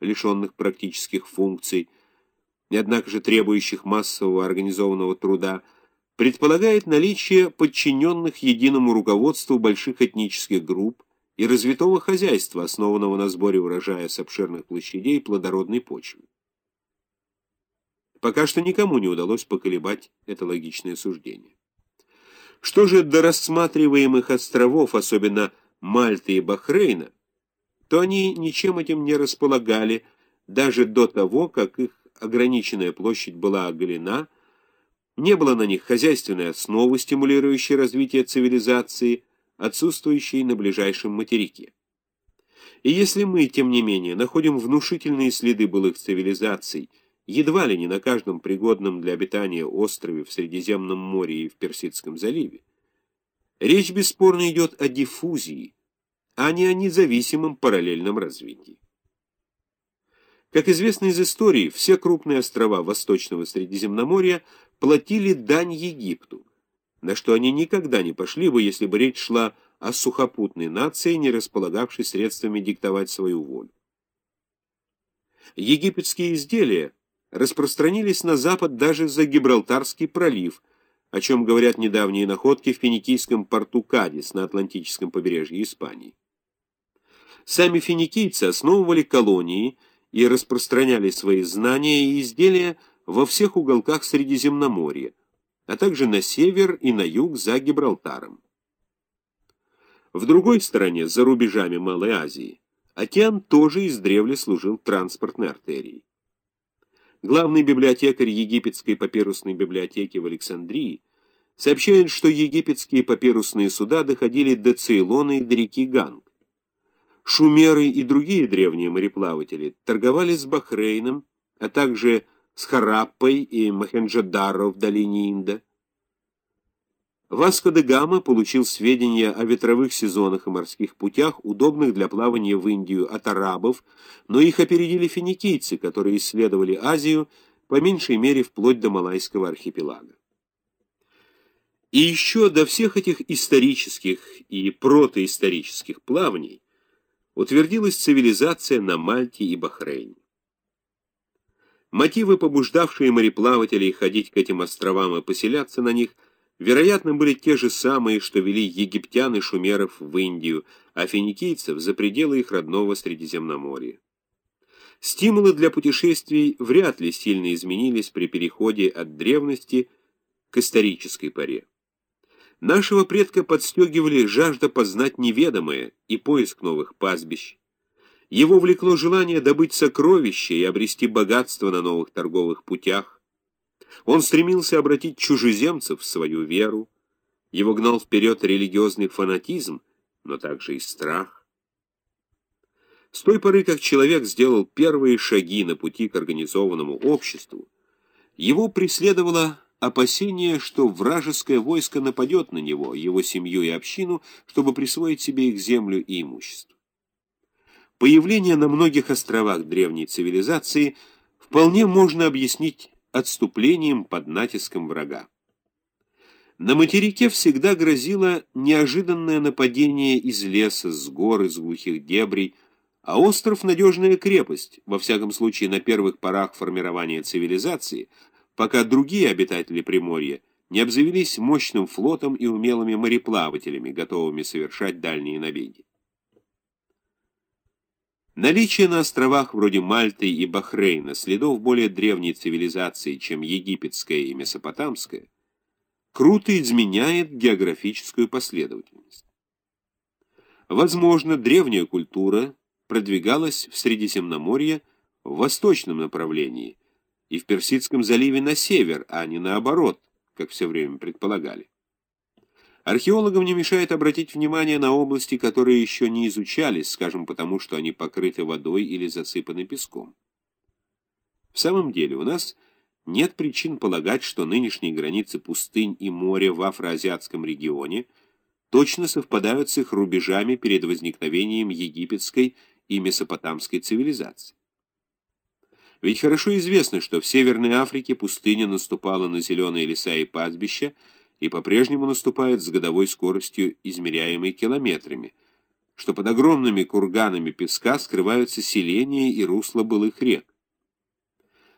лишенных практических функций, и однако же требующих массового организованного труда, предполагает наличие подчиненных единому руководству больших этнических групп и развитого хозяйства, основанного на сборе урожая с обширных площадей и плодородной почвы. Пока что никому не удалось поколебать это логичное суждение. Что же до рассматриваемых островов, особенно Мальты и Бахрейна, то они ничем этим не располагали, даже до того, как их ограниченная площадь была оголена, не было на них хозяйственной основы, стимулирующей развитие цивилизации, отсутствующей на ближайшем материке. И если мы, тем не менее, находим внушительные следы былых цивилизаций, едва ли не на каждом пригодном для обитания острове в Средиземном море и в Персидском заливе, речь бесспорно идет о диффузии, а не о независимом параллельном развитии. Как известно из истории, все крупные острова Восточного Средиземноморья платили дань Египту, на что они никогда не пошли бы, если бы речь шла о сухопутной нации, не располагавшей средствами диктовать свою волю. Египетские изделия распространились на запад даже за Гибралтарский пролив, о чем говорят недавние находки в финикийском порту Кадис на Атлантическом побережье Испании. Сами финикийцы основывали колонии и распространяли свои знания и изделия во всех уголках Средиземноморья, а также на север и на юг за Гибралтаром. В другой стороне, за рубежами Малой Азии, океан тоже издревле служил транспортной артерией. Главный библиотекарь египетской папирусной библиотеки в Александрии сообщает, что египетские папирусные суда доходили до Цейлона и до реки Ганг. Шумеры и другие древние мореплаватели торговали с Бахрейном, а также с Хараппой и Махенджадаро в долине Инда. Васко де Гама получил сведения о ветровых сезонах и морских путях, удобных для плавания в Индию от арабов, но их опередили финикийцы, которые исследовали Азию, по меньшей мере вплоть до Малайского архипелага. И еще до всех этих исторических и протоисторических плаваний утвердилась цивилизация на Мальте и Бахрейне. Мотивы, побуждавшие мореплавателей ходить к этим островам и поселяться на них – вероятно, были те же самые, что вели египтян и шумеров в Индию, а финикийцев за пределы их родного Средиземноморья. Стимулы для путешествий вряд ли сильно изменились при переходе от древности к исторической поре. Нашего предка подстегивали жажда познать неведомое и поиск новых пастбищ. Его влекло желание добыть сокровища и обрести богатство на новых торговых путях, он стремился обратить чужеземцев в свою веру, его гнал вперед религиозный фанатизм, но также и страх. С той поры, как человек сделал первые шаги на пути к организованному обществу, его преследовало опасение, что вражеское войско нападет на него, его семью и общину, чтобы присвоить себе их землю и имущество. Появление на многих островах древней цивилизации вполне можно объяснить отступлением под натиском врага. На материке всегда грозило неожиданное нападение из леса, с гор, из глухих дебрей, а остров — надежная крепость, во всяком случае на первых порах формирования цивилизации, пока другие обитатели Приморья не обзавелись мощным флотом и умелыми мореплавателями, готовыми совершать дальние набеги. Наличие на островах вроде Мальты и Бахрейна следов более древней цивилизации, чем египетская и месопотамская, круто изменяет географическую последовательность. Возможно, древняя культура продвигалась в Средиземноморье в восточном направлении и в Персидском заливе на север, а не наоборот, как все время предполагали. Археологам не мешает обратить внимание на области, которые еще не изучались, скажем, потому что они покрыты водой или засыпаны песком. В самом деле у нас нет причин полагать, что нынешние границы пустынь и моря в афроазиатском регионе точно совпадают с их рубежами перед возникновением египетской и месопотамской цивилизации. Ведь хорошо известно, что в Северной Африке пустыня наступала на зеленые леса и пастбища, и по-прежнему наступает с годовой скоростью, измеряемой километрами, что под огромными курганами песка скрываются селения и русла былых рек.